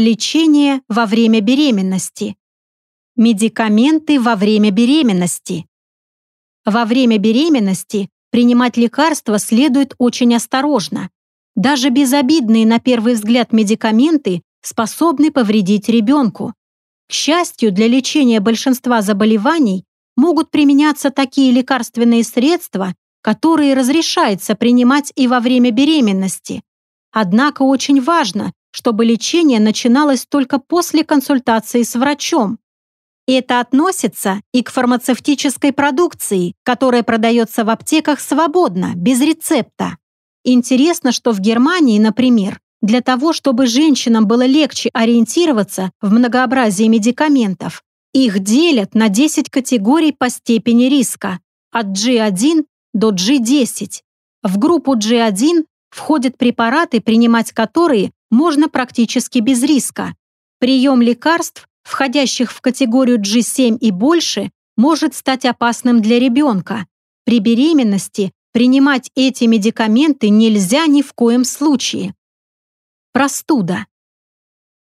Лечение во время беременности. Медикаменты во время беременности. Во время беременности принимать лекарства следует очень осторожно. Даже безобидные на первый взгляд медикаменты способны повредить ребенку. К счастью, для лечения большинства заболеваний могут применяться такие лекарственные средства, которые разрешается принимать и во время беременности. Однако очень важно, чтобы лечение начиналось только после консультации с врачом. Это относится и к фармацевтической продукции, которая продается в аптеках свободно, без рецепта. Интересно, что в Германии, например, для того, чтобы женщинам было легче ориентироваться в многообразии медикаментов, их делят на 10 категорий по степени риска, от G1 до G10. В группу G1 входят препараты, принимать которые можно практически без риска. Прием лекарств, входящих в категорию G7 и больше, может стать опасным для ребенка. При беременности принимать эти медикаменты нельзя ни в коем случае. Простуда.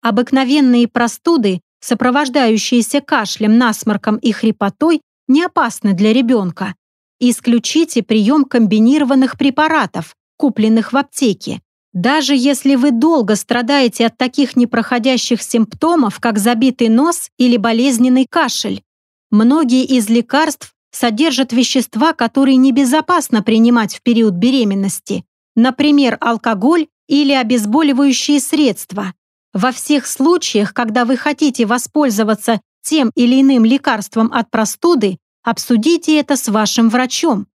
Обыкновенные простуды, сопровождающиеся кашлем, насморком и хрипотой, не опасны для ребенка. Исключите прием комбинированных препаратов, купленных в аптеке. Даже если вы долго страдаете от таких непроходящих симптомов, как забитый нос или болезненный кашель, многие из лекарств содержат вещества, которые небезопасно принимать в период беременности, например, алкоголь или обезболивающие средства. Во всех случаях, когда вы хотите воспользоваться тем или иным лекарством от простуды, обсудите это с вашим врачом.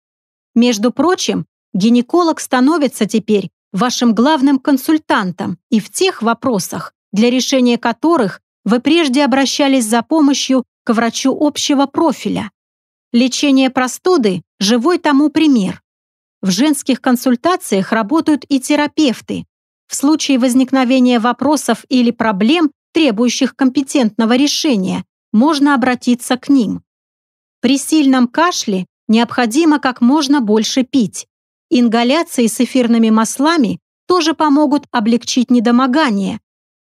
Между прочим, гинеколог становится теперь вашим главным консультантом и в тех вопросах, для решения которых вы прежде обращались за помощью к врачу общего профиля. Лечение простуды – живой тому пример. В женских консультациях работают и терапевты. В случае возникновения вопросов или проблем, требующих компетентного решения, можно обратиться к ним. При сильном кашле необходимо как можно больше пить. Ингаляции с эфирными маслами тоже помогут облегчить недомогание.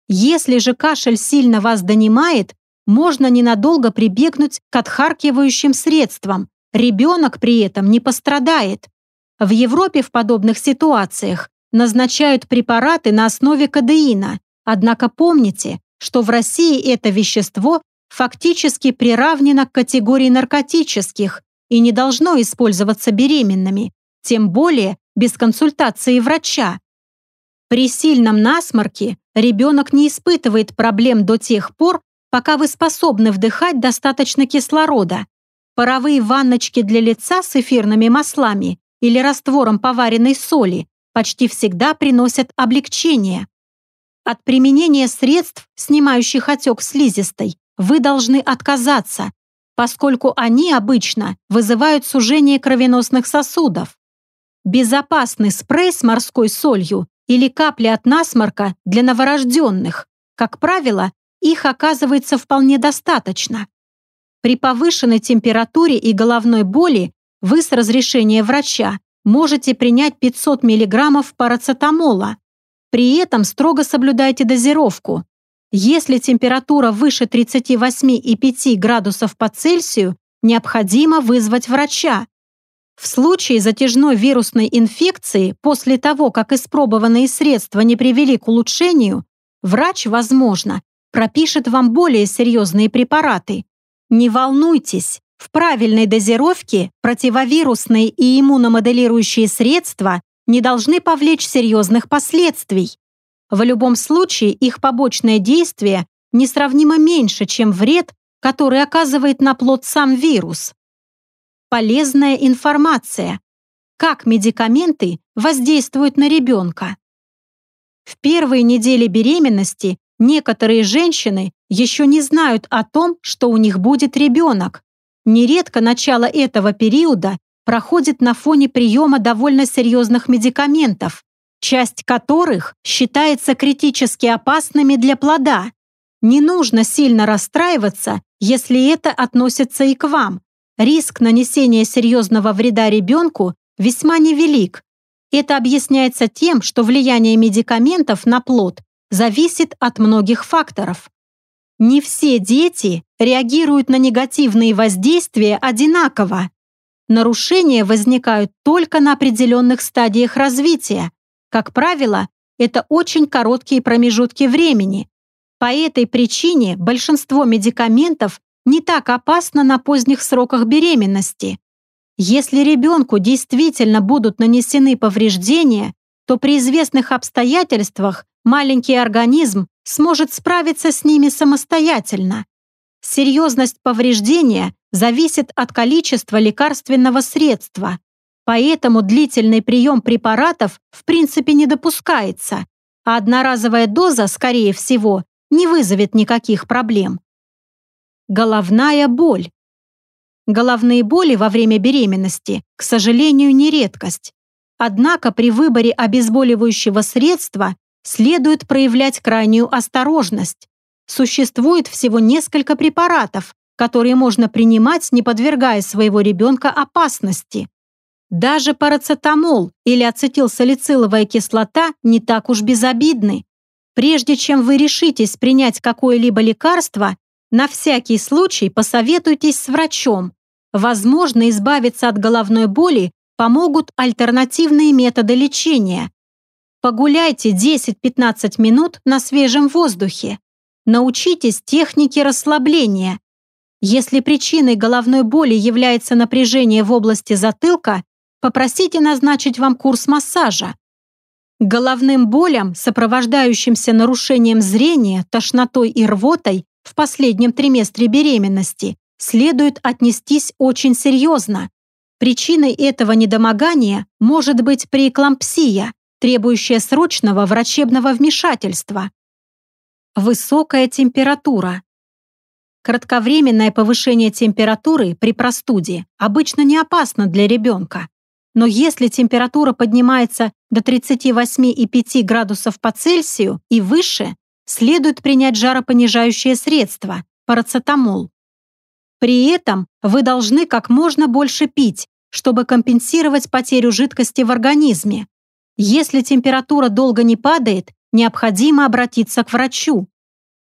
Если же кашель сильно вас донимает, можно ненадолго прибегнуть к отхаркивающим средствам. Ребенок при этом не пострадает. В Европе в подобных ситуациях назначают препараты на основе кадеина. Однако помните, что в России это вещество фактически приравнено к категории наркотических и не должно использоваться беременными, тем более без консультации врача. При сильном насморке ребенок не испытывает проблем до тех пор, пока вы способны вдыхать достаточно кислорода. Паровые ванночки для лица с эфирными маслами или раствором поваренной соли почти всегда приносят облегчение. От применения средств, снимающих отек слизистой, вы должны отказаться, поскольку они обычно вызывают сужение кровеносных сосудов. Безопасный спрей с морской солью или капли от насморка для новорожденных, как правило, их оказывается вполне достаточно. При повышенной температуре и головной боли вы с разрешения врача можете принять 500 мг парацетамола. При этом строго соблюдайте дозировку. Если температура выше 38,5 градусов по Цельсию, необходимо вызвать врача. В случае затяжной вирусной инфекции после того, как испробованные средства не привели к улучшению, врач, возможно, пропишет вам более серьезные препараты. Не волнуйтесь, в правильной дозировке противовирусные и иммуномоделирующие средства не должны повлечь серьезных последствий. В любом случае их побочное действие несравнимо меньше, чем вред, который оказывает на плод сам вирус. Полезная информация. Как медикаменты воздействуют на ребенка? В первые недели беременности некоторые женщины еще не знают о том, что у них будет ребенок. Нередко начало этого периода проходит на фоне приема довольно серьезных медикаментов, часть которых считается критически опасными для плода. Не нужно сильно расстраиваться, если это относится и к вам. Риск нанесения серьезного вреда ребенку весьма невелик. Это объясняется тем, что влияние медикаментов на плод зависит от многих факторов. Не все дети реагируют на негативные воздействия одинаково. Нарушения возникают только на определенных стадиях развития. Как правило, это очень короткие промежутки времени. По этой причине большинство медикаментов не так опасно на поздних сроках беременности. Если ребенку действительно будут нанесены повреждения, то при известных обстоятельствах маленький организм сможет справиться с ними самостоятельно. Серьезность повреждения зависит от количества лекарственного средства, поэтому длительный прием препаратов в принципе не допускается, а одноразовая доза, скорее всего, не вызовет никаких проблем. Головная боль. Головные боли во время беременности, к сожалению, не редкость. Однако при выборе обезболивающего средства следует проявлять крайнюю осторожность. Существует всего несколько препаратов, которые можно принимать, не подвергая своего ребенка опасности. Даже парацетамол или ацетилсалициловая кислота не так уж безобидны. Прежде чем вы решитесь принять какое-либо лекарство, на всякий случай посоветуйтесь с врачом. Возможно, избавиться от головной боли помогут альтернативные методы лечения. Погуляйте 10-15 минут на свежем воздухе. Научитесь технике расслабления. Если причиной головной боли является напряжение в области затылка, попросите назначить вам курс массажа. Головным болям, сопровождающимся нарушением зрения, тошнотой и рвотой в последнем триместре беременности, следует отнестись очень серьезно. Причиной этого недомогания может быть преэклампсия, требующая срочного врачебного вмешательства. Высокая температура. Кратковременное повышение температуры при простуде обычно не опасно для ребенка. Но если температура поднимается до 38,5 градусов по Цельсию и выше, следует принять жаропонижающее средство – парацетамол. При этом вы должны как можно больше пить, чтобы компенсировать потерю жидкости в организме. Если температура долго не падает, необходимо обратиться к врачу.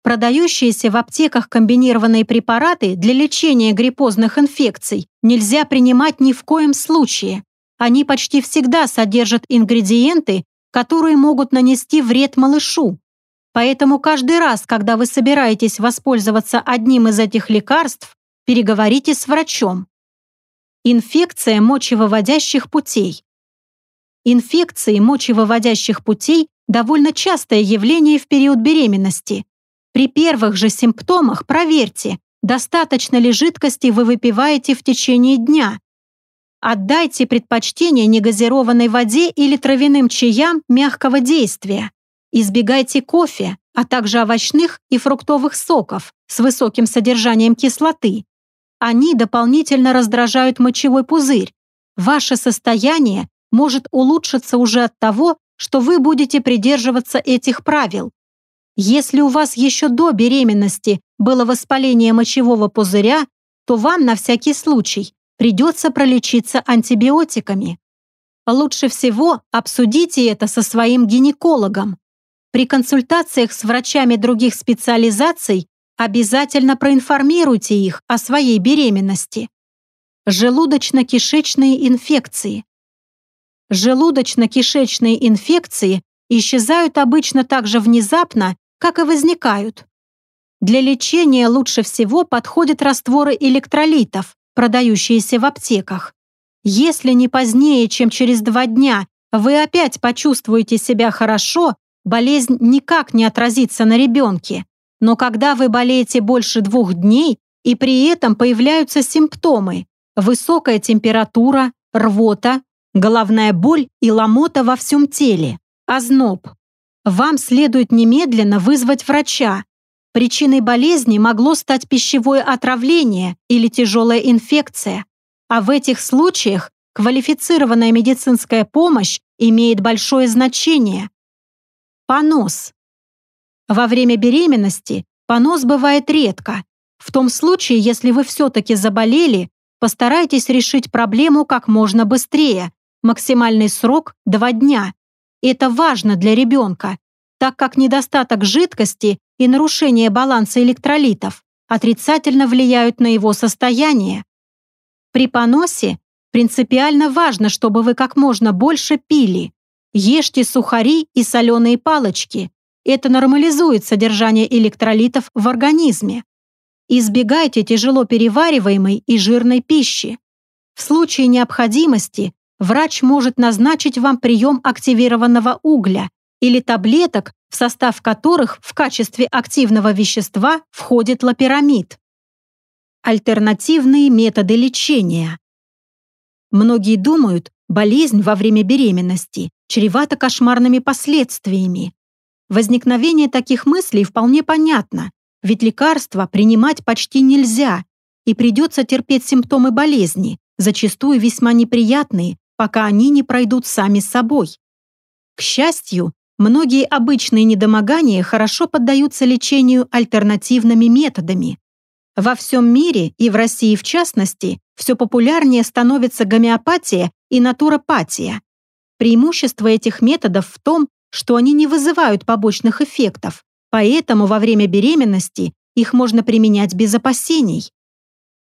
Продающиеся в аптеках комбинированные препараты для лечения гриппозных инфекций нельзя принимать ни в коем случае. Они почти всегда содержат ингредиенты, которые могут нанести вред малышу. Поэтому каждый раз, когда вы собираетесь воспользоваться одним из этих лекарств, Переговорите с врачом. Инфекция мочевыводящих путей. Инфекции мочевыводящих путей – довольно частое явление в период беременности. При первых же симптомах проверьте, достаточно ли жидкости вы выпиваете в течение дня. Отдайте предпочтение негазированной воде или травяным чаям мягкого действия. Избегайте кофе, а также овощных и фруктовых соков с высоким содержанием кислоты. Они дополнительно раздражают мочевой пузырь. Ваше состояние может улучшиться уже от того, что вы будете придерживаться этих правил. Если у вас еще до беременности было воспаление мочевого пузыря, то вам на всякий случай придется пролечиться антибиотиками. Лучше всего обсудите это со своим гинекологом. При консультациях с врачами других специализаций Обязательно проинформируйте их о своей беременности. Желудочно-кишечные инфекции. Желудочно-кишечные инфекции исчезают обычно так же внезапно, как и возникают. Для лечения лучше всего подходят растворы электролитов, продающиеся в аптеках. Если не позднее, чем через два дня, вы опять почувствуете себя хорошо, болезнь никак не отразится на ребенке. Но когда вы болеете больше двух дней и при этом появляются симптомы – высокая температура, рвота, головная боль и ломота во всем теле, озноб, вам следует немедленно вызвать врача. Причиной болезни могло стать пищевое отравление или тяжелая инфекция, а в этих случаях квалифицированная медицинская помощь имеет большое значение. Понос. Во время беременности понос бывает редко. В том случае, если вы все-таки заболели, постарайтесь решить проблему как можно быстрее. Максимальный срок – 2 дня. Это важно для ребенка, так как недостаток жидкости и нарушение баланса электролитов отрицательно влияют на его состояние. При поносе принципиально важно, чтобы вы как можно больше пили. Ешьте сухари и соленые палочки. Это нормализует содержание электролитов в организме. Избегайте тяжело перевариваемой и жирной пищи. В случае необходимости врач может назначить вам прием активированного угля или таблеток, в состав которых в качестве активного вещества входит лапирамид. Альтернативные методы лечения. Многие думают, болезнь во время беременности чревата кошмарными последствиями. Возникновение таких мыслей вполне понятно, ведь лекарства принимать почти нельзя, и придется терпеть симптомы болезни, зачастую весьма неприятные, пока они не пройдут сами собой. К счастью, многие обычные недомогания хорошо поддаются лечению альтернативными методами. Во всем мире, и в России в частности, все популярнее становится гомеопатия и натуропатия. Преимущество этих методов в том, что они не вызывают побочных эффектов, поэтому во время беременности их можно применять без опасений.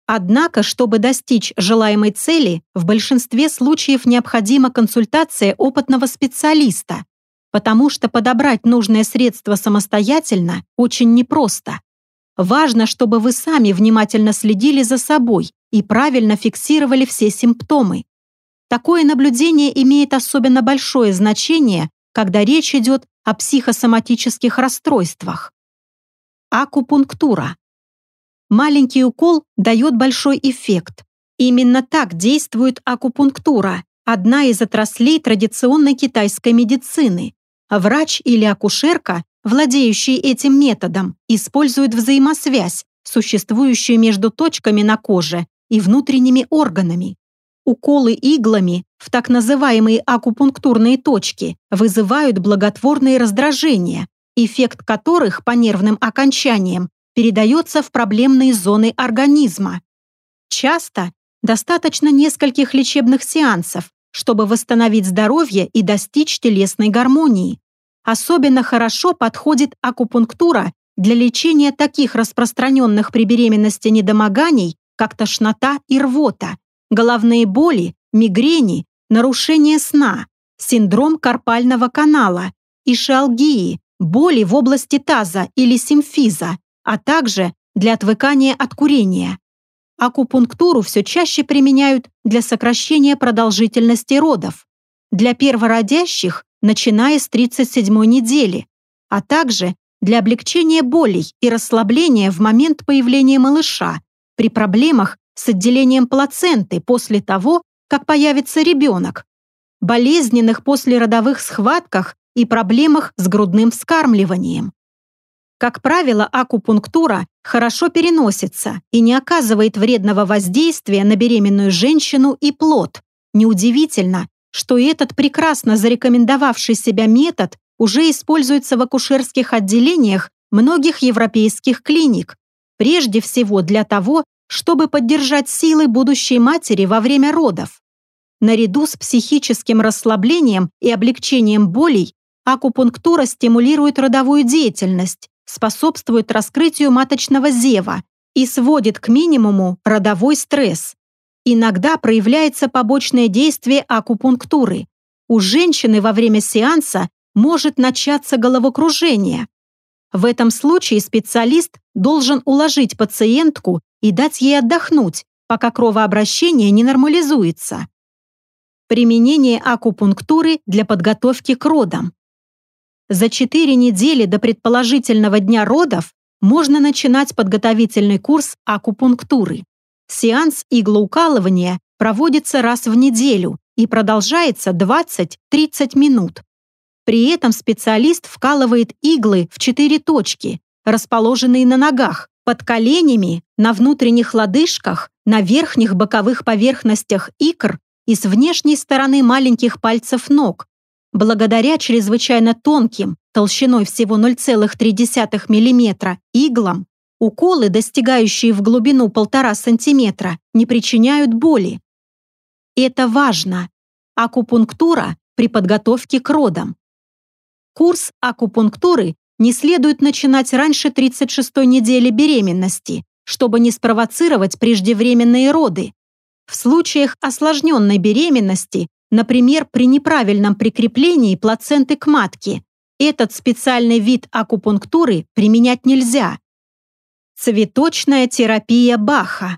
Однако, чтобы достичь желаемой цели, в большинстве случаев необходима консультация опытного специалиста, потому что подобрать нужное средство самостоятельно очень непросто. Важно, чтобы вы сами внимательно следили за собой и правильно фиксировали все симптомы. Такое наблюдение имеет особенно большое значение, когда речь идет о психосоматических расстройствах. Акупунктура Маленький укол дает большой эффект. Именно так действует акупунктура, одна из отраслей традиционной китайской медицины. Врач или акушерка, владеющие этим методом, используют взаимосвязь, существующую между точками на коже и внутренними органами. Уколы иглами в так называемые акупунктурные точки вызывают благотворные раздражения, эффект которых по нервным окончаниям передается в проблемные зоны организма. Часто достаточно нескольких лечебных сеансов, чтобы восстановить здоровье и достичь телесной гармонии. Особенно хорошо подходит акупунктура для лечения таких распространенных при беременности недомоганий, как тошнота и рвота, головные боли, мигрени, нарушение сна, синдром карпального канала, ишиалгии, боли в области таза или симфиза, а также для отвыкания от курения. Акупунктуру все чаще применяют для сокращения продолжительности родов, для первородящих, начиная с 37 недели, а также для облегчения болей и расслабления в момент появления малыша при проблемах с отделением плаценты после того, как появится ребенок, болезненных послеродовых схватках и проблемах с грудным вскармливанием. Как правило, акупунктура хорошо переносится и не оказывает вредного воздействия на беременную женщину и плод. Неудивительно, что этот прекрасно зарекомендовавший себя метод уже используется в акушерских отделениях многих европейских клиник, прежде всего для того, чтобы поддержать силы будущей матери во время родов. Наряду с психическим расслаблением и облегчением болей акупунктура стимулирует родовую деятельность, способствует раскрытию маточного зева и сводит к минимуму родовой стресс. Иногда проявляется побочное действие акупунктуры. У женщины во время сеанса может начаться головокружение. В этом случае специалист должен уложить пациентку и дать ей отдохнуть, пока кровообращение не нормализуется. Применение акупунктуры для подготовки к родам. За 4 недели до предположительного дня родов можно начинать подготовительный курс акупунктуры. Сеанс иглоукалывания проводится раз в неделю и продолжается 20-30 минут. При этом специалист вкалывает иглы в 4 точки, расположенные на ногах, под коленями, на внутренних лодыжках, на верхних боковых поверхностях икр и с внешней стороны маленьких пальцев ног, Благодаря чрезвычайно тонким, толщиной всего 0,3 мм, иглам, уколы, достигающие в глубину 1,5 см, не причиняют боли. Это важно. Акупунктура при подготовке к родам. Курс акупунктуры не следует начинать раньше 36-й недели беременности, чтобы не спровоцировать преждевременные роды. В случаях осложненной беременности, например, при неправильном прикреплении плаценты к матке, этот специальный вид акупунктуры применять нельзя. Цветочная терапия Баха.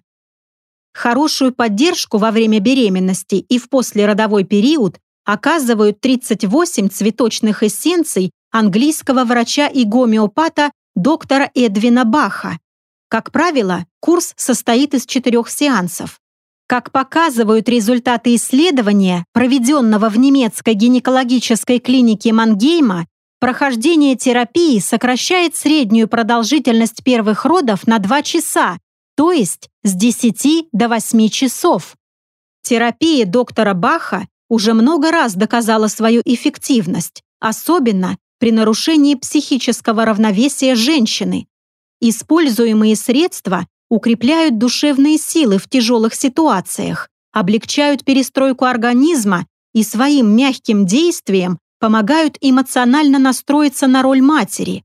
Хорошую поддержку во время беременности и в послеродовой период оказывают 38 цветочных эссенций английского врача и гомеопата доктора Эдвина Баха. Как правило, курс состоит из четырех сеансов. Как показывают результаты исследования, проведенного в немецкой гинекологической клинике Мангейма, прохождение терапии сокращает среднюю продолжительность первых родов на 2 часа, то есть с 10 до 8 часов. Терапия доктора Баха уже много раз доказала свою эффективность, особенно при нарушении психического равновесия женщины. Используемые средства укрепляют душевные силы в тяжелых ситуациях, облегчают перестройку организма и своим мягким действием помогают эмоционально настроиться на роль матери.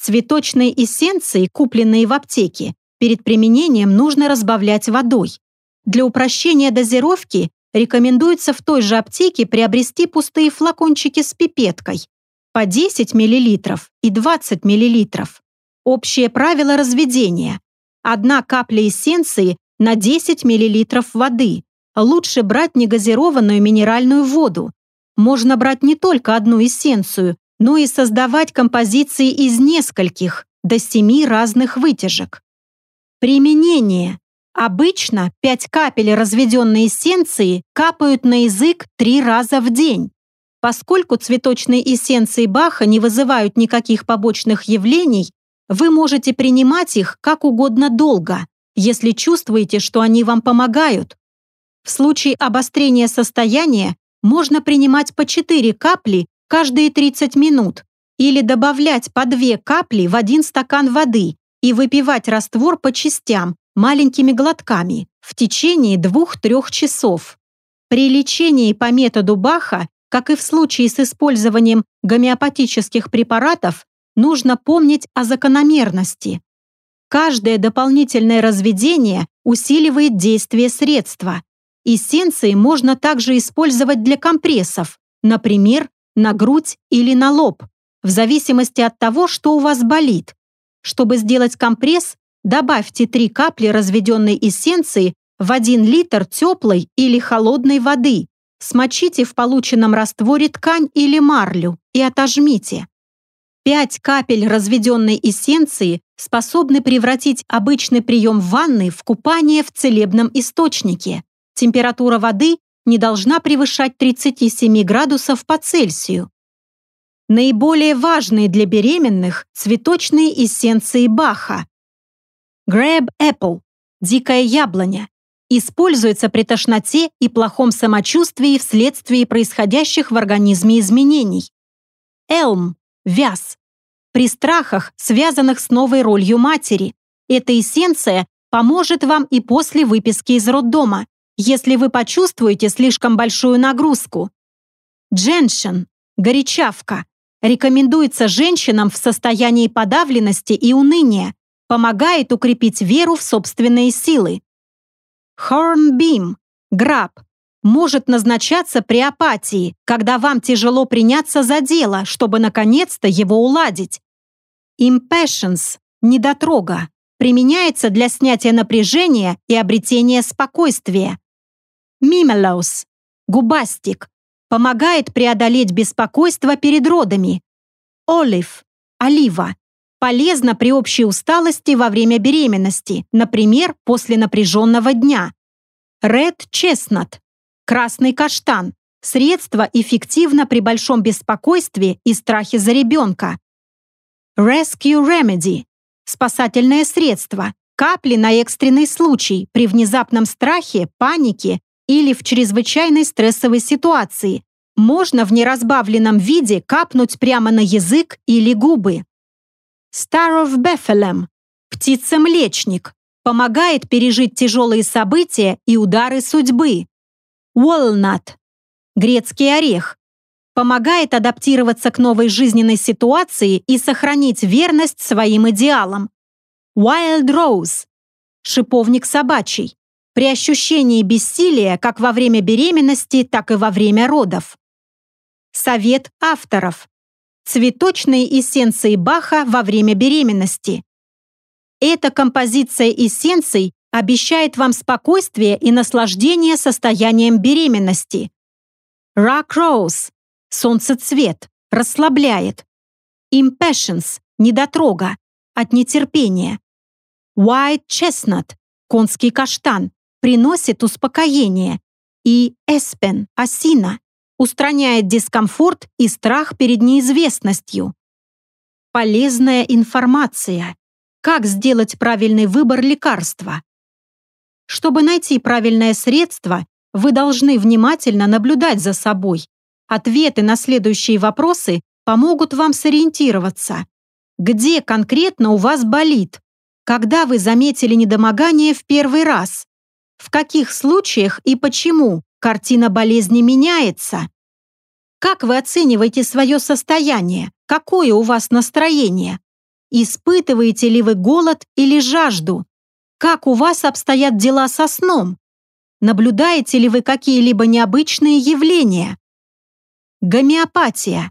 Цветочные эссенции, купленные в аптеке, перед применением нужно разбавлять водой. Для упрощения дозировки рекомендуется в той же аптеке приобрести пустые флакончики с пипеткой по 10 мл и 20 мл. Общее правило разведения. Одна капля эссенции на 10 мл воды. Лучше брать негазированную минеральную воду. Можно брать не только одну эссенцию, но и создавать композиции из нескольких, до семи разных вытяжек. Применение. Обычно 5 капель разведенной эссенции капают на язык 3 раза в день. Поскольку цветочные эссенции Баха не вызывают никаких побочных явлений, вы можете принимать их как угодно долго, если чувствуете, что они вам помогают. В случае обострения состояния можно принимать по 4 капли каждые 30 минут или добавлять по 2 капли в один стакан воды и выпивать раствор по частям, маленькими глотками, в течение 2-3 часов. При лечении по методу Баха, как и в случае с использованием гомеопатических препаратов, нужно помнить о закономерности. Каждое дополнительное разведение усиливает действие средства. Эссенции можно также использовать для компрессов, например, на грудь или на лоб, в зависимости от того, что у вас болит. Чтобы сделать компресс, добавьте 3 капли разведенной эссенции в 1 литр теплой или холодной воды. Смочите в полученном растворе ткань или марлю и отожмите. 5 капель разведенной эссенции способны превратить обычный прием ванны в купание в целебном источнике. Температура воды не должна превышать 37 градусов по Цельсию. Наиболее важные для беременных цветочные эссенции Баха. Grab Apple – дикая яблоня. Используется при тошноте и плохом самочувствии вследствие происходящих в организме изменений. Elm вяз. При страхах, связанных с новой ролью матери, эта эссенция поможет вам и после выписки из роддома, если вы почувствуете слишком большую нагрузку. Дженшен, горячавка, рекомендуется женщинам в состоянии подавленности и уныния, помогает укрепить веру в собственные силы. Hornbeam, граб, может назначаться при апатии, когда вам тяжело приняться за дело, чтобы наконец-то его уладить. Impatience – недотрога. Применяется для снятия напряжения и обретения спокойствия. Мимелоус – губастик. Помогает преодолеть беспокойство перед родами. Олив – олива. Полезно при общей усталости во время беременности, например, после напряженного дня. Red Chestnut Красный каштан – средство эффективно при большом беспокойстве и страхе за ребенка. Rescue Remedy – спасательное средство, капли на экстренный случай при внезапном страхе, панике или в чрезвычайной стрессовой ситуации. Можно в неразбавленном виде капнуть прямо на язык или губы. Star of Bethlehem – птица-млечник, помогает пережить тяжелые события и удары судьбы. Walnut – грецкий орех. помогает адаптироваться к новой жизненной ситуации и сохранить верность своим идеалам. Wild Rose – шиповник собачий, при ощущении бессилия как во время беременности, так и во время родов. Совет авторов. Цветочные эссенции Баха во время беременности. Эта композиция эссенций обещает вам спокойствие и наслаждение состоянием беременности. Rock Rose – солнцецвет, расслабляет. Impatience – недотрога, от нетерпения. White Chestnut – конский каштан, приносит успокоение. И Эспен – осина, устраняет дискомфорт и страх перед неизвестностью. Полезная информация. Как сделать правильный выбор лекарства? Чтобы найти правильное средство, вы должны внимательно наблюдать за собой. Ответы на следующие вопросы помогут вам сориентироваться. Где конкретно у вас болит? Когда вы заметили недомогание в первый раз? В каких случаях и почему картина болезни меняется? Как вы оцениваете свое состояние? Какое у вас настроение? Испытываете ли вы голод или жажду? Как у вас обстоят дела со сном? Наблюдаете ли вы какие-либо необычные явления? Гомеопатия.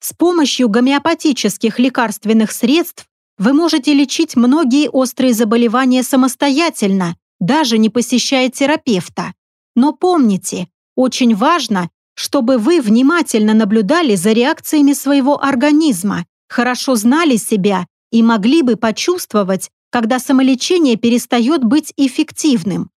С помощью гомеопатических лекарственных средств вы можете лечить многие острые заболевания самостоятельно, даже не посещая терапевта. Но помните, очень важно, чтобы вы внимательно наблюдали за реакциями своего организма, хорошо знали себя и могли бы почувствовать, когда самолечение перестает быть эффективным.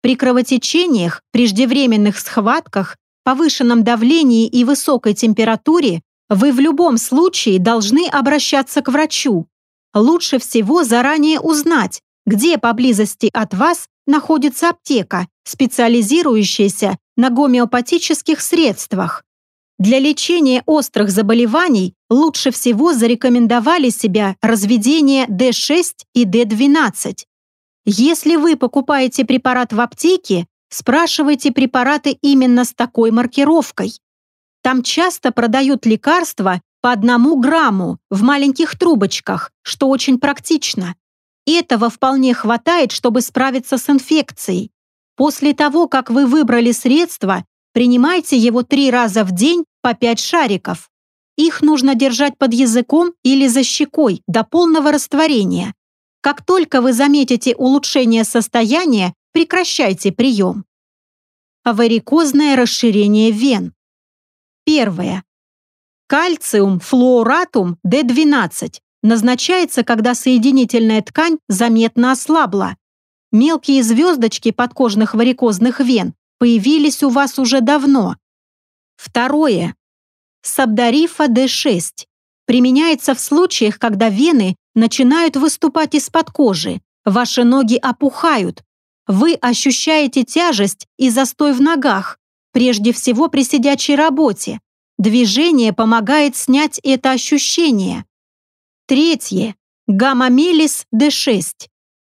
При кровотечениях, преждевременных схватках, повышенном давлении и высокой температуре вы в любом случае должны обращаться к врачу. Лучше всего заранее узнать, где поблизости от вас находится аптека, специализирующаяся на гомеопатических средствах. Для лечения острых заболеваний лучше всего зарекомендовали себя разведение D6 и D12. Если вы покупаете препарат в аптеке, спрашивайте препараты именно с такой маркировкой. Там часто продают лекарства по одному грамму в маленьких трубочках, что очень практично. Этого вполне хватает, чтобы справиться с инфекцией. После того, как вы выбрали средство, принимайте его три раза в день по 5 шариков. Их нужно держать под языком или за щекой до полного растворения. Как только вы заметите улучшение состояния, прекращайте прием. Варикозное расширение вен. Первое. Кальциум флуоратум D12 назначается, когда соединительная ткань заметно ослабла. Мелкие звездочки подкожных варикозных вен появились у вас уже давно. Второе. Сабдарифа D6 применяется в случаях, когда вены начинают выступать из-под кожи, ваши ноги опухают, вы ощущаете тяжесть и застой в ногах, прежде всего при сидячей работе. Движение помогает снять это ощущение. Третье. Гамма-мелис D6.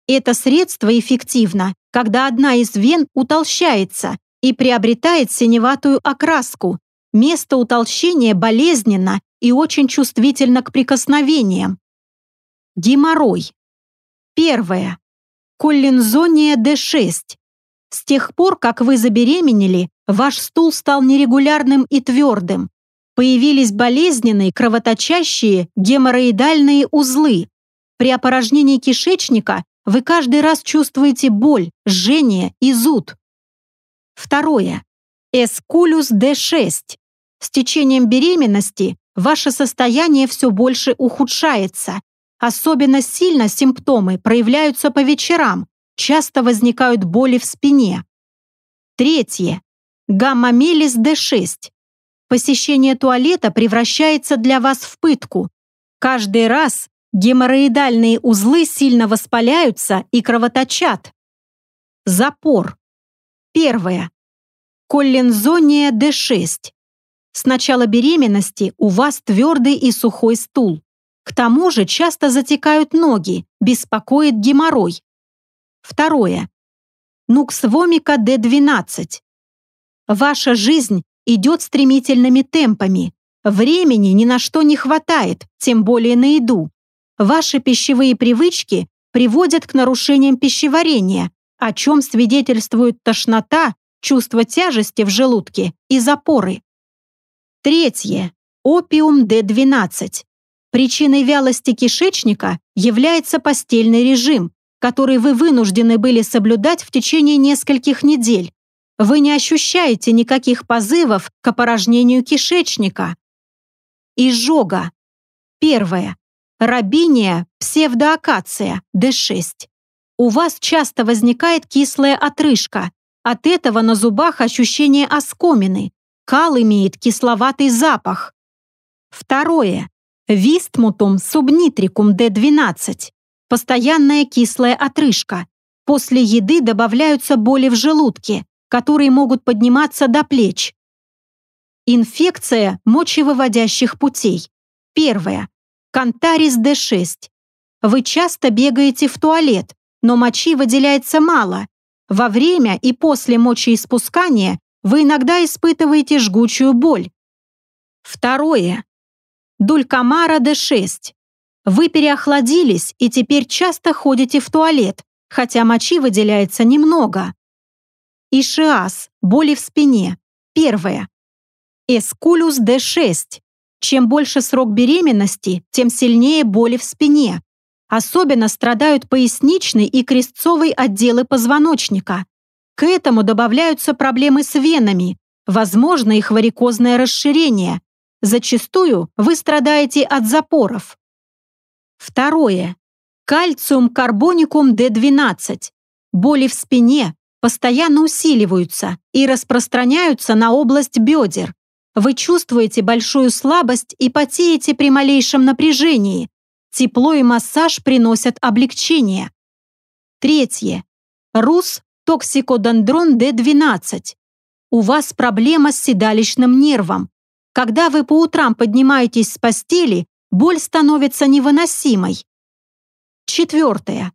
Это средство эффективно, когда одна из вен утолщается и приобретает синеватую окраску. Место утолщения болезненно и очень чувствительно к прикосновениям. Геморрой. Первое. Коллинзония D6. С тех пор, как вы забеременели, ваш стул стал нерегулярным и твердым. Появились болезненные, кровоточащие геморроидальные узлы. При опорожнении кишечника вы каждый раз чувствуете боль, жжение и зуд. Второе. Эскулюс D6. С течением беременности ваше состояние все больше ухудшается. Особенно сильно симптомы проявляются по вечерам, часто возникают боли в спине. Третье. Гамма-мелис D6. Посещение туалета превращается для вас в пытку. Каждый раз геморроидальные узлы сильно воспаляются и кровоточат. Запор. Первое. Коллензония D6. С начала беременности у вас твердый и сухой стул. К тому же часто затекают ноги, беспокоит геморрой. Второе. Нуксвомика D12. Ваша жизнь идет стремительными темпами. Времени ни на что не хватает, тем более на еду. Ваши пищевые привычки приводят к нарушениям пищеварения, о чем свидетельствует тошнота, чувство тяжести в желудке и запоры. Третье. Опиум D12. Причиной вялости кишечника является постельный режим, который вы вынуждены были соблюдать в течение нескольких недель. Вы не ощущаете никаких позывов к опорожнению кишечника. Изжога. Первое. Рабиния псевдоакация D6. У вас часто возникает кислая отрыжка. От этого на зубах ощущение оскомины. Кал имеет кисловатый запах. Второе. Вистмутум субнитрикум D12. Постоянная кислая отрыжка. После еды добавляются боли в желудке, которые могут подниматься до плеч. Инфекция мочевыводящих путей. Первое. Кантарис D6. Вы часто бегаете в туалет, но мочи выделяется мало. Во время и после мочеиспускания вы иногда испытываете жгучую боль. Второе. Дулькамара D6. Вы переохладились и теперь часто ходите в туалет, хотя мочи выделяется немного. Ишиас, боли в спине. Первое. Эскулюс D6. Чем больше срок беременности, тем сильнее боли в спине. Особенно страдают поясничный и крестцовый отделы позвоночника. К этому добавляются проблемы с венами, возможно их варикозное расширение, Зачастую вы страдаете от запоров. Второе. Кальциум карбоникум D12. Боли в спине постоянно усиливаются и распространяются на область бедер. Вы чувствуете большую слабость и потеете при малейшем напряжении. Тепло и массаж приносят облегчение. Третье. Рус токсикодендрон D12. У вас проблема с седалищным нервом. Когда вы по утрам поднимаетесь с постели, боль становится невыносимой. Четвертое.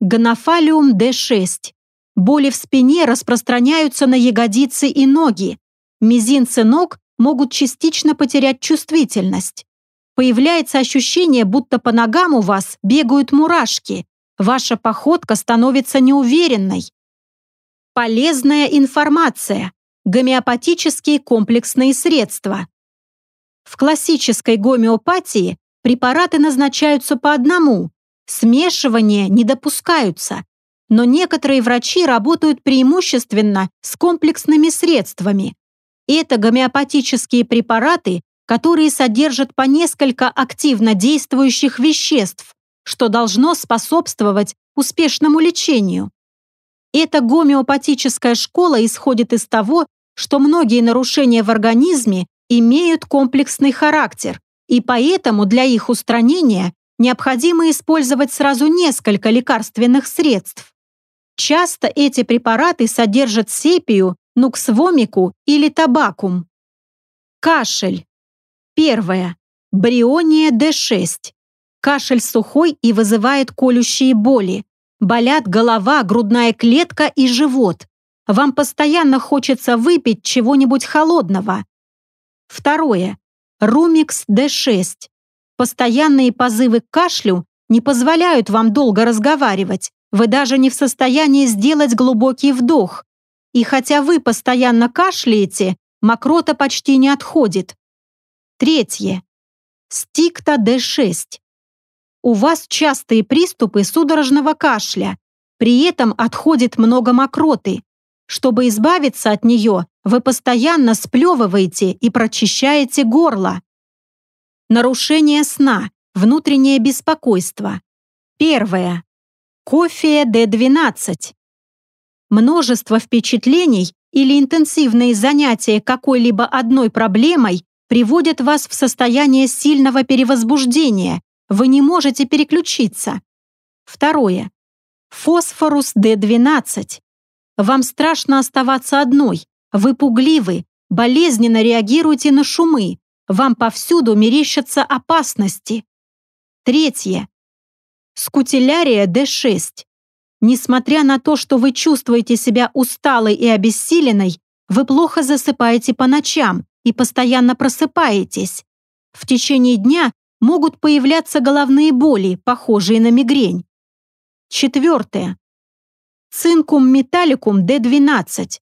Гонофалиум D6. Боли в спине распространяются на ягодицы и ноги. Мизинцы ног могут частично потерять чувствительность. Появляется ощущение, будто по ногам у вас бегают мурашки. Ваша походка становится неуверенной. Полезная информация гомеопатические комплексные средства. В классической гомеопатии препараты назначаются по одному, смешивания не допускаются, но некоторые врачи работают преимущественно с комплексными средствами. Это гомеопатические препараты, которые содержат по несколько активно действующих веществ, что должно способствовать успешному лечению. Эта гомеопатическая школа исходит из того, что многие нарушения в организме имеют комплексный характер, и поэтому для их устранения необходимо использовать сразу несколько лекарственных средств. Часто эти препараты содержат сепию, нуксвомику или табакум. Кашель. Первое. Бриония D6. Кашель сухой и вызывает колющие боли. Болят голова, грудная клетка и живот. Вам постоянно хочется выпить чего-нибудь холодного. Второе. Румикс D6. Постоянные позывы к кашлю не позволяют вам долго разговаривать. Вы даже не в состоянии сделать глубокий вдох. И хотя вы постоянно кашляете, мокрота почти не отходит. Третье. Стикта D6. У вас частые приступы судорожного кашля. При этом отходит много мокроты. Чтобы избавиться от нее, вы постоянно сплевываете и прочищаете горло. Нарушение сна, внутреннее беспокойство. Первое. Кофе D12. Множество впечатлений или интенсивные занятия какой-либо одной проблемой приводят вас в состояние сильного перевозбуждения. Вы не можете переключиться. Второе. Фосфорус D12. Вам страшно оставаться одной. Вы пугливы, болезненно реагируете на шумы. Вам повсюду мерещатся опасности. Третье. Скутилярия D6. Несмотря на то, что вы чувствуете себя усталой и обессиленной, вы плохо засыпаете по ночам и постоянно просыпаетесь. В течение дня могут появляться головные боли, похожие на мигрень. Четвертое. Цинкум металликум D12.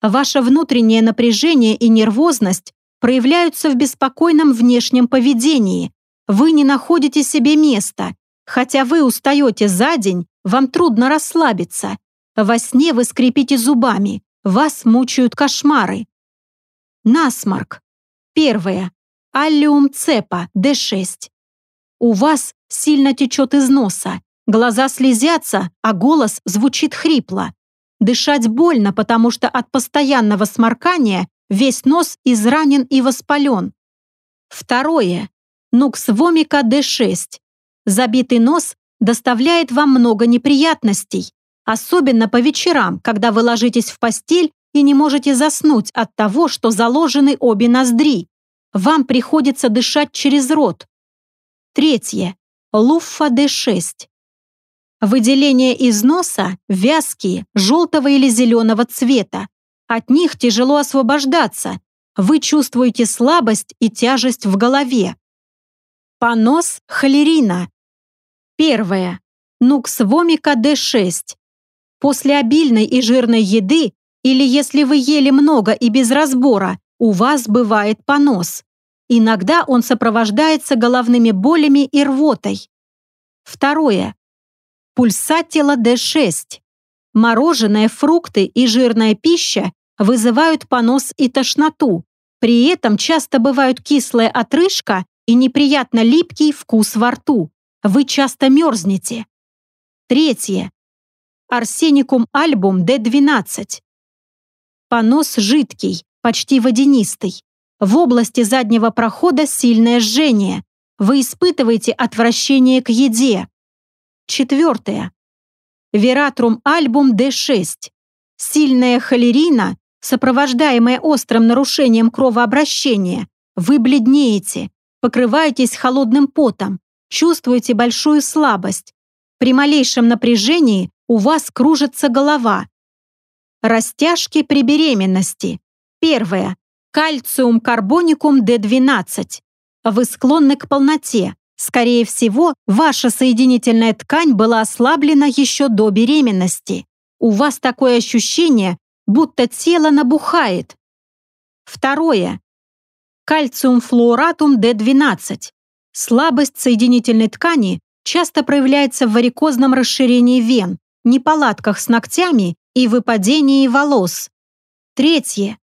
Ваше внутреннее напряжение и нервозность проявляются в беспокойном внешнем поведении. Вы не находите себе места. Хотя вы устаете за день, вам трудно расслабиться. Во сне вы скрипите зубами. Вас мучают кошмары. Насморк. Первое. Аллиум цепа, D6. У вас сильно течет из носа. Глаза слезятся, а голос звучит хрипло. Дышать больно, потому что от постоянного сморкания весь нос изранен и воспален. Второе. Нукс вомика D6. Забитый нос доставляет вам много неприятностей, особенно по вечерам, когда вы ложитесь в постель и не можете заснуть от того, что заложены обе ноздри. Вам приходится дышать через рот. Третье. Луффа D6. Выделения из носа вязкие, желтого или зеленого цвета. От них тяжело освобождаться. Вы чувствуете слабость и тяжесть в голове. Понос холерина. Первое. Нукс вомика D6. После обильной и жирной еды или если вы ели много и без разбора, у вас бывает понос. Иногда он сопровождается головными болями и рвотой. Второе. Пульсатила D6. Мороженое, фрукты и жирная пища вызывают понос и тошноту. При этом часто бывают кислая отрыжка и неприятно липкий вкус во рту. Вы часто мерзнете. Третье. Арсеникум альбум D12. Понос жидкий, почти водянистый. В области заднего прохода сильное жжение. Вы испытываете отвращение к еде. Четвертое. Вератрум альбум D6. Сильная холерина, сопровождаемая острым нарушением кровообращения. Вы бледнеете, покрываетесь холодным потом, чувствуете большую слабость. При малейшем напряжении у вас кружится голова. Растяжки при беременности. Первое. Кальциум карбоникум D12. Вы склонны к полноте, Скорее всего, ваша соединительная ткань была ослаблена еще до беременности. У вас такое ощущение, будто тело набухает. Второе. Кальциум флуоратум D12. Слабость соединительной ткани часто проявляется в варикозном расширении вен, неполадках с ногтями и выпадении волос. Третье.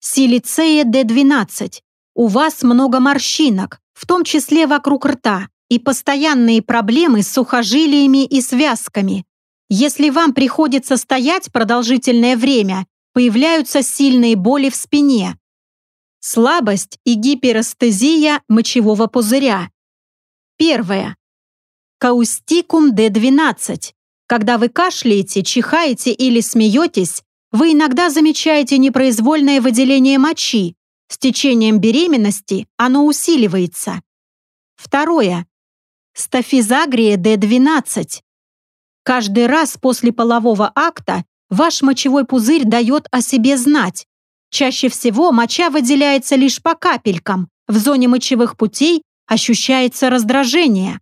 Силицея D12. У вас много морщинок, в том числе вокруг рта, и постоянные проблемы с сухожилиями и связками. Если вам приходится стоять продолжительное время, появляются сильные боли в спине. Слабость и гиперестезия мочевого пузыря. Первое. Каустикум D12. Когда вы кашляете, чихаете или смеетесь, вы иногда замечаете непроизвольное выделение мочи, с течением беременности оно усиливается. Второе. Стафизагрия D12. Каждый раз после полового акта ваш мочевой пузырь дает о себе знать. Чаще всего моча выделяется лишь по капелькам. В зоне мочевых путей ощущается раздражение.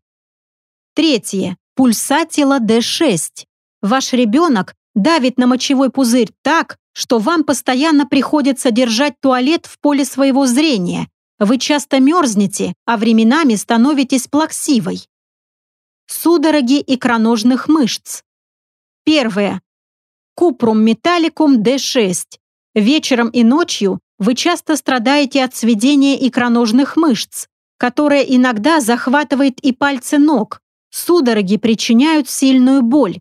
Третье. Пульсатила D6. Ваш ребенок давит на мочевой пузырь так, что вам постоянно приходится держать туалет в поле своего зрения. Вы часто мерзнете, а временами становитесь плаксивой. Судороги икроножных мышц. Первое. Купрум металликум D6. Вечером и ночью вы часто страдаете от сведения икроножных мышц, которое иногда захватывает и пальцы ног. Судороги причиняют сильную боль.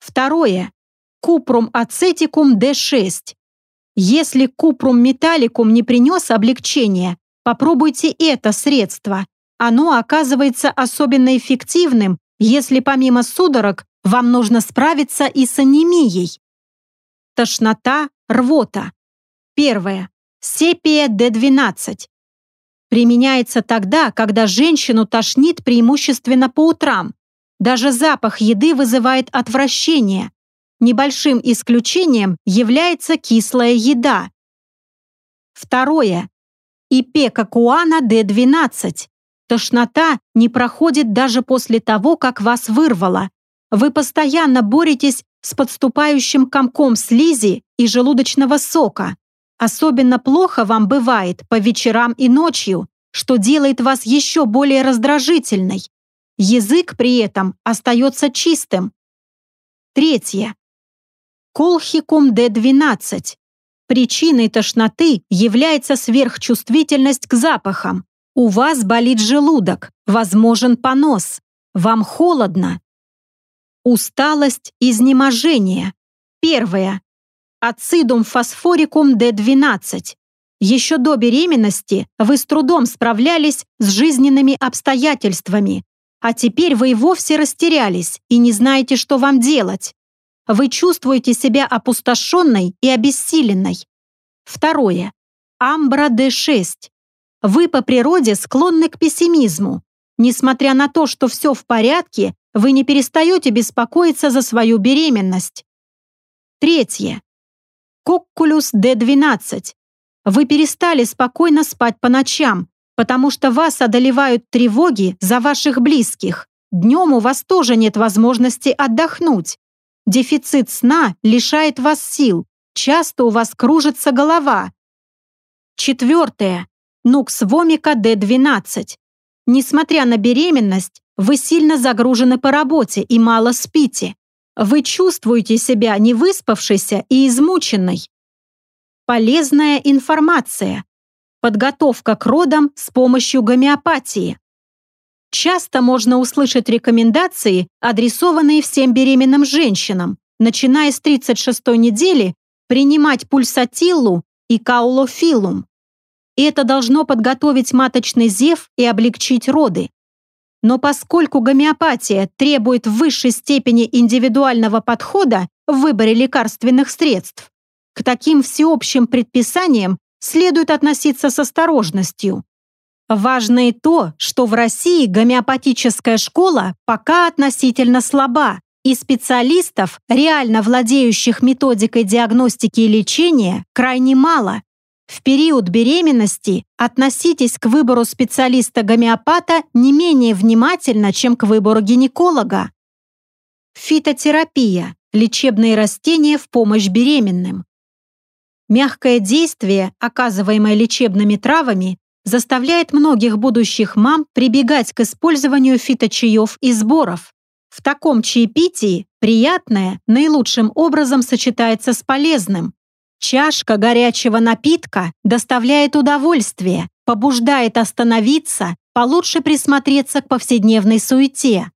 Второе купрум ацетикум D6. Если купрум металликум не принес облегчения, попробуйте это средство. Оно оказывается особенно эффективным, если помимо судорог вам нужно справиться и с анемией. Тошнота, рвота. Первое. Сепия D12. Применяется тогда, когда женщину тошнит преимущественно по утрам. Даже запах еды вызывает отвращение. Небольшим исключением является кислая еда. Второе. Ипекакуана D12. Тошнота не проходит даже после того, как вас вырвало. Вы постоянно боретесь с подступающим комком слизи и желудочного сока. Особенно плохо вам бывает по вечерам и ночью, что делает вас еще более раздражительной. Язык при этом остается чистым. Третье. Колхикум D12. Причиной тошноты является сверхчувствительность к запахам. У вас болит желудок, возможен понос, вам холодно. Усталость, изнеможение. Первое. Ацидум фосфорикум D12. Еще до беременности вы с трудом справлялись с жизненными обстоятельствами, а теперь вы и вовсе растерялись и не знаете, что вам делать. Вы чувствуете себя опустошенной и обессиленной. Второе. Амбра D6. Вы по природе склонны к пессимизму. Несмотря на то, что все в порядке, вы не перестаете беспокоиться за свою беременность. Третье. Коккулюс D12. Вы перестали спокойно спать по ночам, потому что вас одолевают тревоги за ваших близких. Днем у вас тоже нет возможности отдохнуть. Дефицит сна лишает вас сил. Часто у вас кружится голова. Четвертое. Нукс вомика D12. Несмотря на беременность, вы сильно загружены по работе и мало спите. Вы чувствуете себя невыспавшейся и измученной. Полезная информация. Подготовка к родам с помощью гомеопатии. Часто можно услышать рекомендации, адресованные всем беременным женщинам, начиная с 36-й недели, принимать пульсатиллу и каулофилум. Это должно подготовить маточный зев и облегчить роды. Но поскольку гомеопатия требует высшей степени индивидуального подхода в выборе лекарственных средств, к таким всеобщим предписаниям следует относиться с осторожностью. Важно и то, что в России гомеопатическая школа пока относительно слаба, и специалистов, реально владеющих методикой диагностики и лечения, крайне мало. В период беременности относитесь к выбору специалиста-гомеопата не менее внимательно, чем к выбору гинеколога. Фитотерапия – лечебные растения в помощь беременным. Мягкое действие, оказываемое лечебными травами, заставляет многих будущих мам прибегать к использованию фиточаев и сборов. В таком чаепитии приятное наилучшим образом сочетается с полезным. Чашка горячего напитка доставляет удовольствие, побуждает остановиться, получше присмотреться к повседневной суете.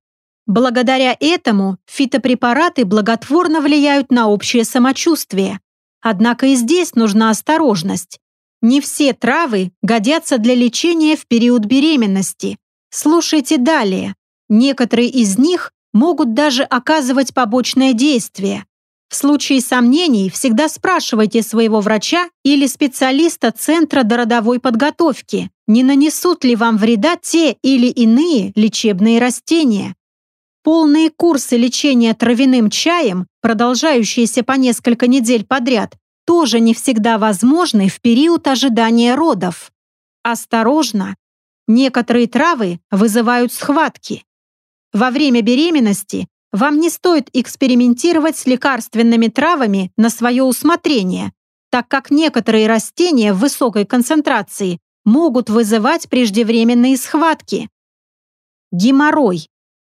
Благодаря этому фитопрепараты благотворно влияют на общее самочувствие. Однако и здесь нужна осторожность. Не все травы годятся для лечения в период беременности. Слушайте далее. Некоторые из них могут даже оказывать побочное действие. В случае сомнений всегда спрашивайте своего врача или специалиста Центра дородовой подготовки, не нанесут ли вам вреда те или иные лечебные растения. Полные курсы лечения травяным чаем, продолжающиеся по несколько недель подряд, тоже не всегда возможны в период ожидания родов. Осторожно! Некоторые травы вызывают схватки. Во время беременности вам не стоит экспериментировать с лекарственными травами на свое усмотрение, так как некоторые растения в высокой концентрации могут вызывать преждевременные схватки. Геморрой.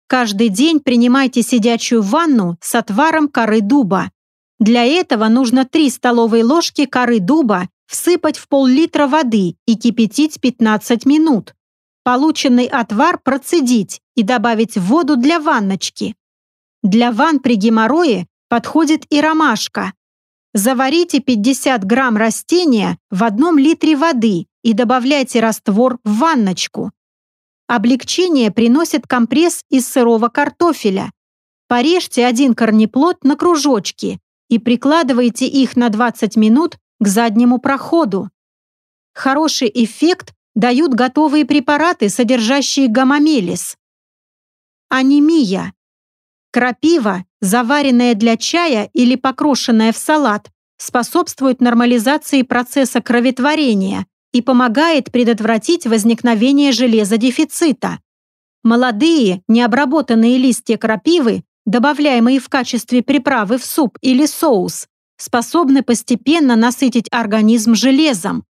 Каждый день принимайте сидячую ванну с отваром коры дуба. Для этого нужно 3 столовые ложки коры дуба всыпать в пол-литра воды и кипятить 15 минут. Полученный отвар процедить и добавить в воду для ванночки. Для ванн при геморрое подходит и ромашка. Заварите 50 грамм растения в одном литре воды и добавляйте раствор в ванночку. Облегчение приносит компресс из сырого картофеля. Порежьте один корнеплод на кружочки и прикладывайте их на 20 минут к заднему проходу. Хороший эффект дают готовые препараты, содержащие гамамелис. Анемия. Крапива, заваренная для чая или покрошенная в салат, способствует нормализации процесса кроветворения и помогает предотвратить возникновение железодефицита. Молодые, необработанные листья крапивы, добавляемые в качестве приправы в суп или соус, способны постепенно насытить организм железом.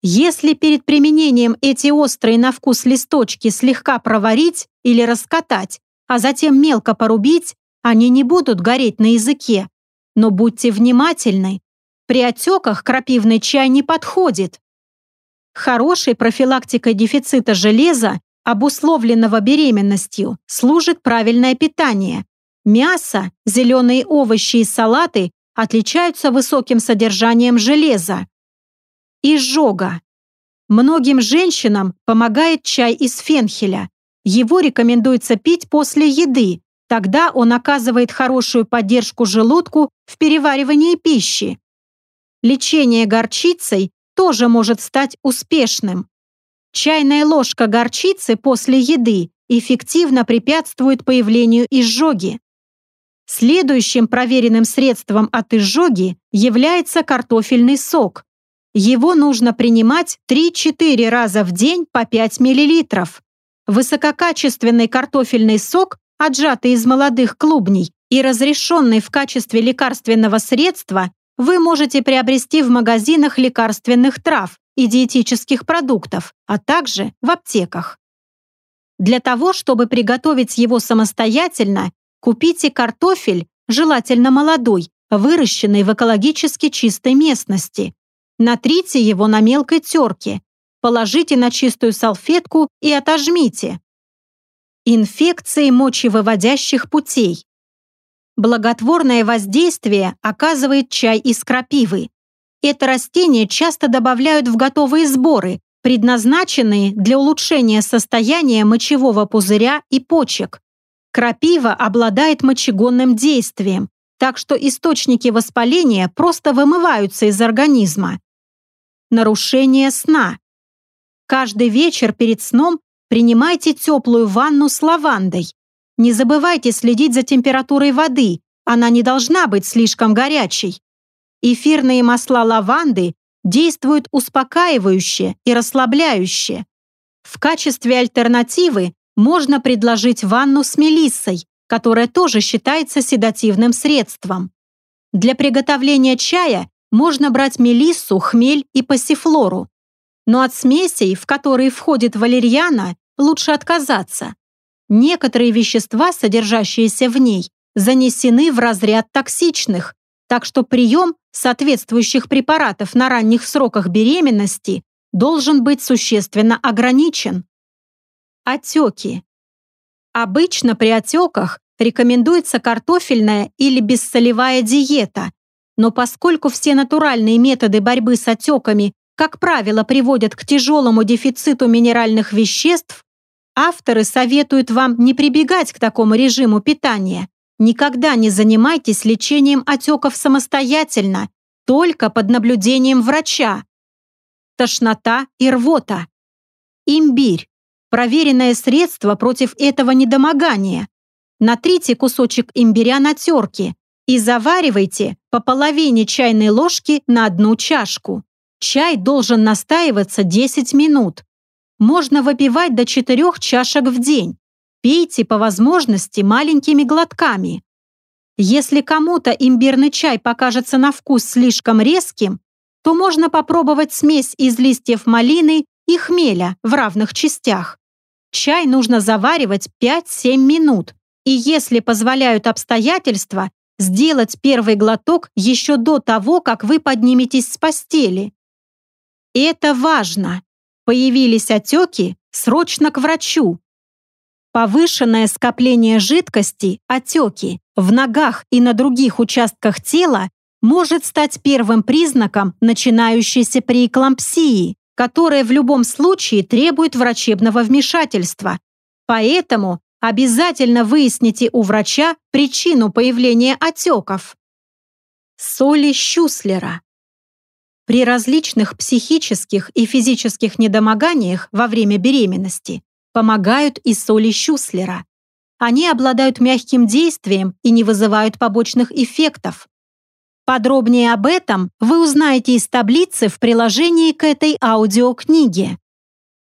Если перед применением эти острые на вкус листочки слегка проварить или раскатать, а затем мелко порубить, они не будут гореть на языке. Но будьте внимательны. При отеках крапивный чай не подходит. Хорошей профилактикой дефицита железа, обусловленного беременностью, служит правильное питание. Мясо, зеленые овощи и салаты отличаются высоким содержанием железа. Изжога. Многим женщинам помогает чай из фенхеля. Его рекомендуется пить после еды, тогда он оказывает хорошую поддержку желудку в переваривании пищи. Лечение горчицей тоже может стать успешным. Чайная ложка горчицы после еды эффективно препятствует появлению изжоги. Следующим проверенным средством от изжоги является картофельный сок. Его нужно принимать 3-4 раза в день по 5 мл. Высококачественный картофельный сок, отжатый из молодых клубней и разрешенный в качестве лекарственного средства, вы можете приобрести в магазинах лекарственных трав и диетических продуктов, а также в аптеках. Для того, чтобы приготовить его самостоятельно, Купите картофель, желательно молодой, выращенный в экологически чистой местности. Натрите его на мелкой терке. Положите на чистую салфетку и отожмите. Инфекции мочевыводящих путей. Благотворное воздействие оказывает чай из крапивы. Это растение часто добавляют в готовые сборы, предназначенные для улучшения состояния мочевого пузыря и почек. Крапива обладает мочегонным действием, так что источники воспаления просто вымываются из организма. Нарушение сна. Каждый вечер перед сном принимайте теплую ванну с лавандой. Не забывайте следить за температурой воды, она не должна быть слишком горячей. Эфирные масла лаванды действуют успокаивающе и расслабляюще. В качестве альтернативы можно предложить ванну с мелиссой, которая тоже считается седативным средством. Для приготовления чая можно брать мелиссу, хмель и пассифлору. Но от смесей, в которые входит валерьяна, лучше отказаться. Некоторые вещества, содержащиеся в ней, занесены в разряд токсичных, так что прием соответствующих препаратов на ранних сроках беременности должен быть существенно ограничен. Отеки. Обычно при отеках рекомендуется картофельная или бессолевая диета, но поскольку все натуральные методы борьбы с отеками, как правило, приводят к тяжелому дефициту минеральных веществ, авторы советуют вам не прибегать к такому режиму питания. Никогда не занимайтесь лечением отеков самостоятельно, только под наблюдением врача. Тошнота и рвота. Имбирь. Проверенное средство против этого недомогания. Натрите кусочек имбиря на терке и заваривайте по половине чайной ложки на одну чашку. Чай должен настаиваться 10 минут. Можно выпивать до 4 чашек в день. Пейте по возможности маленькими глотками. Если кому-то имбирный чай покажется на вкус слишком резким, то можно попробовать смесь из листьев малины и хмеля в равных частях. Чай нужно заваривать 5-7 минут, и если позволяют обстоятельства, сделать первый глоток еще до того, как вы подниметесь с постели. Это важно. Появились отеки, срочно к врачу. Повышенное скопление жидкости, отеки, в ногах и на других участках тела может стать первым признаком начинающейся преэклампсии которое в любом случае требует врачебного вмешательства. Поэтому обязательно выясните у врача причину появления отеков. Соли Щуслера. При различных психических и физических недомоганиях во время беременности помогают и соли Щуслера. они обладают мягким действием и не вызывают побочных эффектов. Подробнее об этом вы узнаете из таблицы в приложении к этой аудиокниге.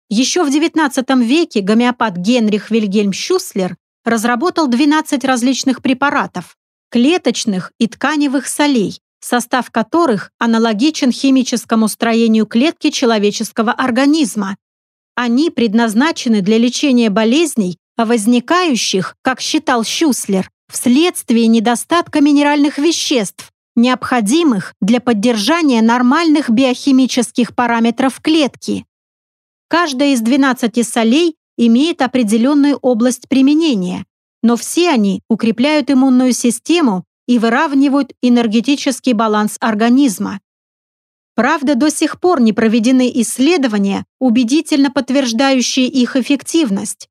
Еще в XIX веке гомеопат Генрих Вильгельм Щуслер разработал 12 различных препаратов, клеточных и тканевых солей, состав которых аналогичен химическому строению клетки человеческого организма. Они предназначены для лечения болезней, возникающих, как считал Щуслер, вследствие недостатка минеральных веществ, необходимых для поддержания нормальных биохимических параметров клетки. Каждая из 12 солей имеет определенную область применения, но все они укрепляют иммунную систему и выравнивают энергетический баланс организма. Правда, до сих пор не проведены исследования, убедительно подтверждающие их эффективность.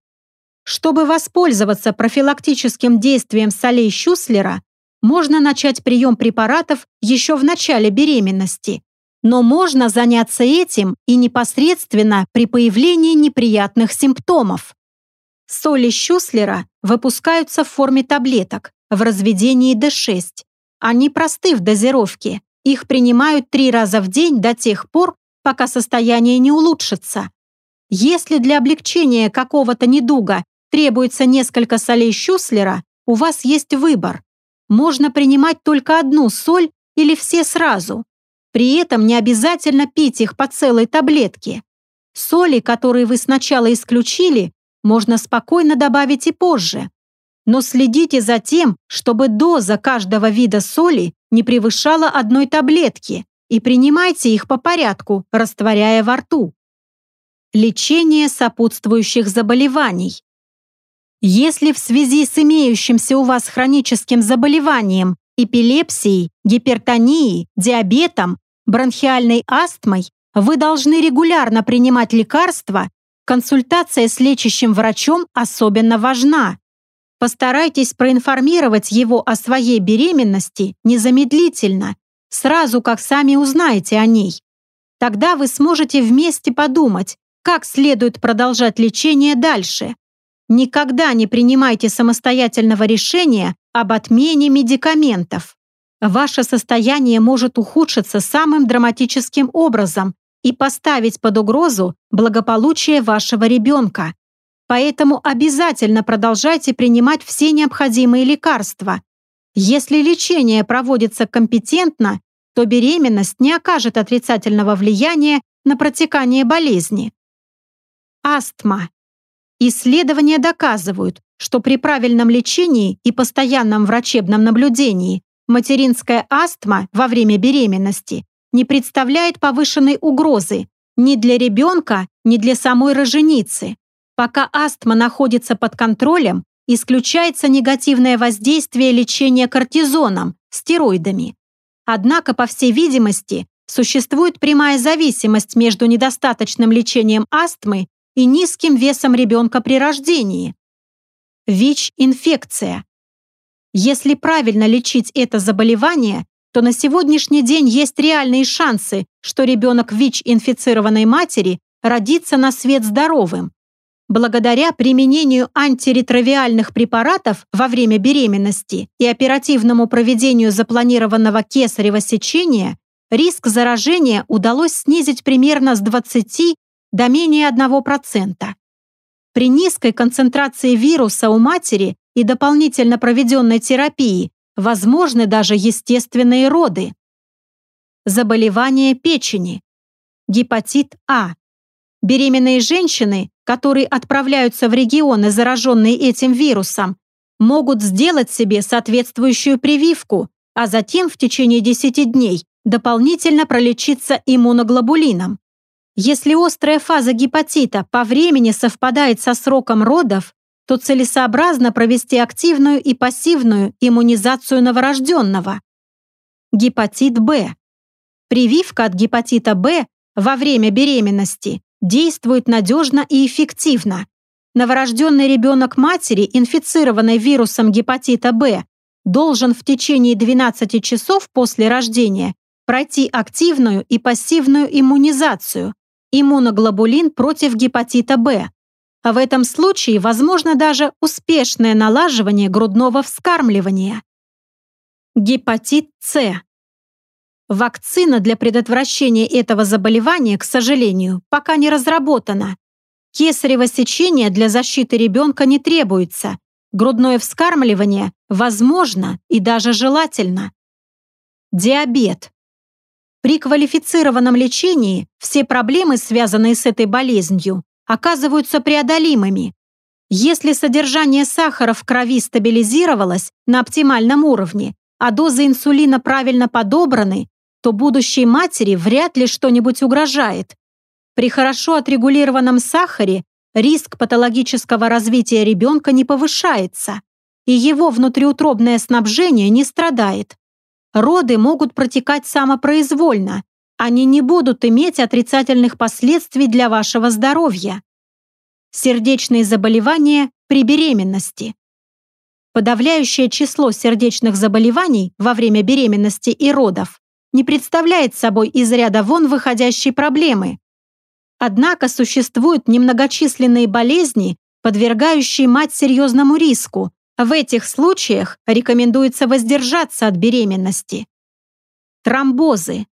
Чтобы воспользоваться профилактическим действием солей Щуслера, можно начать прием препаратов еще в начале беременности, но можно заняться этим и непосредственно при появлении неприятных симптомов. Соли Щуслера выпускаются в форме таблеток в разведении D6. Они просты в дозировке. Их принимают три раза в день до тех пор, пока состояние не улучшится. Если для облегчения какого-то недуга требуется несколько солей Щуслера, у вас есть выбор можно принимать только одну соль или все сразу. При этом не обязательно пить их по целой таблетке. Соли, которые вы сначала исключили, можно спокойно добавить и позже. Но следите за тем, чтобы доза каждого вида соли не превышала одной таблетки и принимайте их по порядку, растворяя во рту. Лечение сопутствующих заболеваний. Если в связи с имеющимся у вас хроническим заболеванием, эпилепсией, гипертонией, диабетом, бронхиальной астмой, вы должны регулярно принимать лекарства, консультация с лечащим врачом особенно важна. Постарайтесь проинформировать его о своей беременности незамедлительно, сразу как сами узнаете о ней. Тогда вы сможете вместе подумать, как следует продолжать лечение дальше. Никогда не принимайте самостоятельного решения об отмене медикаментов. Ваше состояние может ухудшиться самым драматическим образом и поставить под угрозу благополучие вашего ребенка. Поэтому обязательно продолжайте принимать все необходимые лекарства. Если лечение проводится компетентно, то беременность не окажет отрицательного влияния на протекание болезни. Астма. Исследования доказывают, что при правильном лечении и постоянном врачебном наблюдении материнская астма во время беременности не представляет повышенной угрозы ни для ребенка, ни для самой роженицы. Пока астма находится под контролем, исключается негативное воздействие лечения кортизоном, стероидами. Однако, по всей видимости, существует прямая зависимость между недостаточным лечением астмы и низким весом ребенка при рождении. ВИЧ-инфекция. Если правильно лечить это заболевание, то на сегодняшний день есть реальные шансы, что ребенок ВИЧ-инфицированной матери родится на свет здоровым. Благодаря применению антиретровиальных препаратов во время беременности и оперативному проведению запланированного кесарево сечения, риск заражения удалось снизить примерно с 20 до менее 1%. При низкой концентрации вируса у матери и дополнительно проведенной терапии возможны даже естественные роды. Заболевание печени. Гепатит А. Беременные женщины, которые отправляются в регионы, зараженные этим вирусом, могут сделать себе соответствующую прививку, а затем в течение 10 дней дополнительно пролечиться иммуноглобулином. Если острая фаза гепатита по времени совпадает со сроком родов, то целесообразно провести активную и пассивную иммунизацию новорожденного. Гепатит Б. Прививка от гепатита Б во время беременности действует надежно и эффективно. Новорожденный ребенок матери, инфицированный вирусом гепатита Б, должен в течение 12 часов после рождения пройти активную и пассивную иммунизацию, иммуноглобулин против гепатита Б. а в этом случае возможно даже успешное налаживание грудного вскармливания. Гепатит С. Вакцина для предотвращения этого заболевания, к сожалению, пока не разработана. Кесарево сечение для защиты ребенка не требуется. Грудное вскармливание возможно и даже желательно. Диабет. При квалифицированном лечении все проблемы, связанные с этой болезнью, оказываются преодолимыми. Если содержание сахара в крови стабилизировалось на оптимальном уровне, а дозы инсулина правильно подобраны, то будущей матери вряд ли что-нибудь угрожает. При хорошо отрегулированном сахаре риск патологического развития ребенка не повышается, и его внутриутробное снабжение не страдает. Роды могут протекать самопроизвольно, они не будут иметь отрицательных последствий для вашего здоровья. Сердечные заболевания при беременности. Подавляющее число сердечных заболеваний во время беременности и родов не представляет собой из ряда вон выходящей проблемы. Однако существуют немногочисленные болезни, подвергающие мать серьезному риску. В этих случаях рекомендуется воздержаться от беременности. Тромбозы.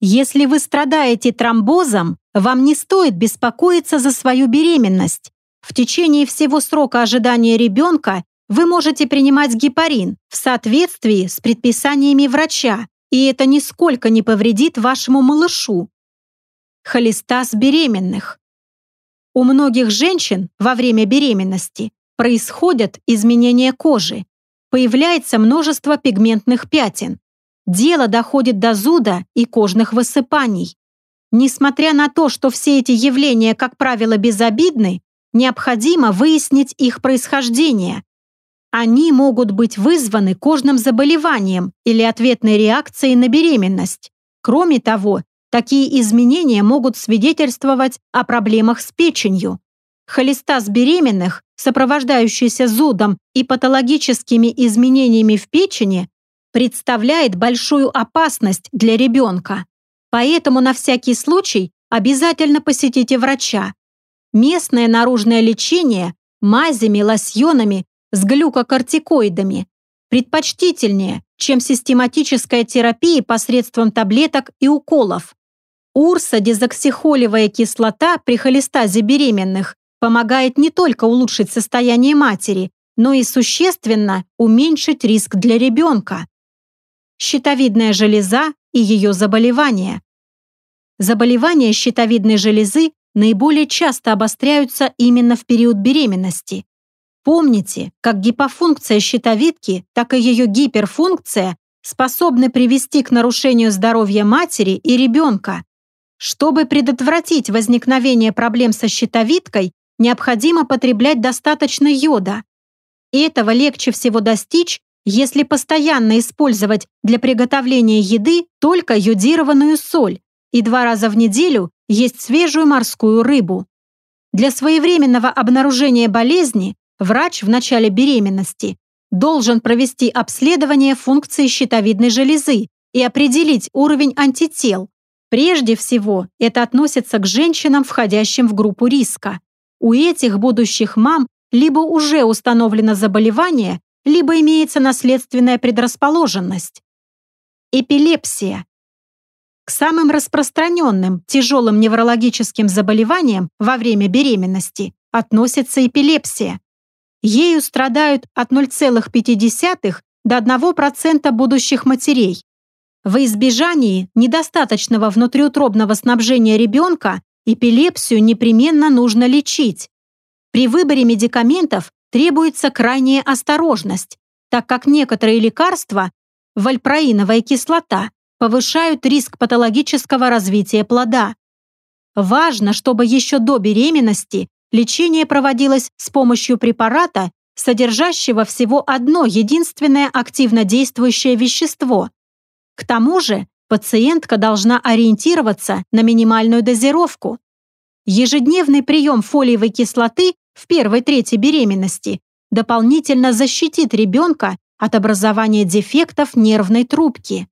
Если вы страдаете тромбозом, вам не стоит беспокоиться за свою беременность. В течение всего срока ожидания ребенка вы можете принимать гепарин в соответствии с предписаниями врача, и это нисколько не повредит вашему малышу. Холестаз беременных. У многих женщин во время беременности происходят изменения кожи, появляется множество пигментных пятен. Дело доходит до зуда и кожных высыпаний. Несмотря на то, что все эти явления, как правило, безобидны, необходимо выяснить их происхождение, они могут быть вызваны кожным заболеванием или ответной реакцией на беременность. Кроме того, такие изменения могут свидетельствовать о проблемах с печенью. Холестаз беременных, сопровождающийся зудом и патологическими изменениями в печени, представляет большую опасность для ребенка. Поэтому на всякий случай обязательно посетите врача. Местное наружное лечение мазями, лосьонами с глюкокортикоидами предпочтительнее, чем систематическая терапия посредством таблеток и уколов. Урсодезоксихолевая кислота при холестазе беременных помогает не только улучшить состояние матери, но и существенно уменьшить риск для ребенка. Щитовидная железа и ее заболевания. Заболевания щитовидной железы наиболее часто обостряются именно в период беременности. Помните, как гипофункция щитовидки, так и ее гиперфункция способны привести к нарушению здоровья матери и ребенка. Чтобы предотвратить возникновение проблем со щитовидкой, необходимо потреблять достаточно йода. Этого легче всего достичь, если постоянно использовать для приготовления еды только йодированную соль и два раза в неделю есть свежую морскую рыбу. Для своевременного обнаружения болезни Врач в начале беременности должен провести обследование функции щитовидной железы и определить уровень антител. Прежде всего, это относится к женщинам, входящим в группу риска. У этих будущих мам либо уже установлено заболевание, либо имеется наследственная предрасположенность. Эпилепсия. К самым распространенным тяжелым неврологическим заболеваниям во время беременности относится эпилепсия. Ею страдают от 0,5 до 1% будущих матерей. В избежании недостаточного внутриутробного снабжения ребенка эпилепсию непременно нужно лечить. При выборе медикаментов требуется крайняя осторожность, так как некоторые лекарства, вальпроиновая кислота, повышают риск патологического развития плода. Важно, чтобы еще до беременности Лечение проводилось с помощью препарата, содержащего всего одно единственное активно действующее вещество. К тому же пациентка должна ориентироваться на минимальную дозировку. Ежедневный прием фолиевой кислоты в первой трети беременности дополнительно защитит ребенка от образования дефектов нервной трубки.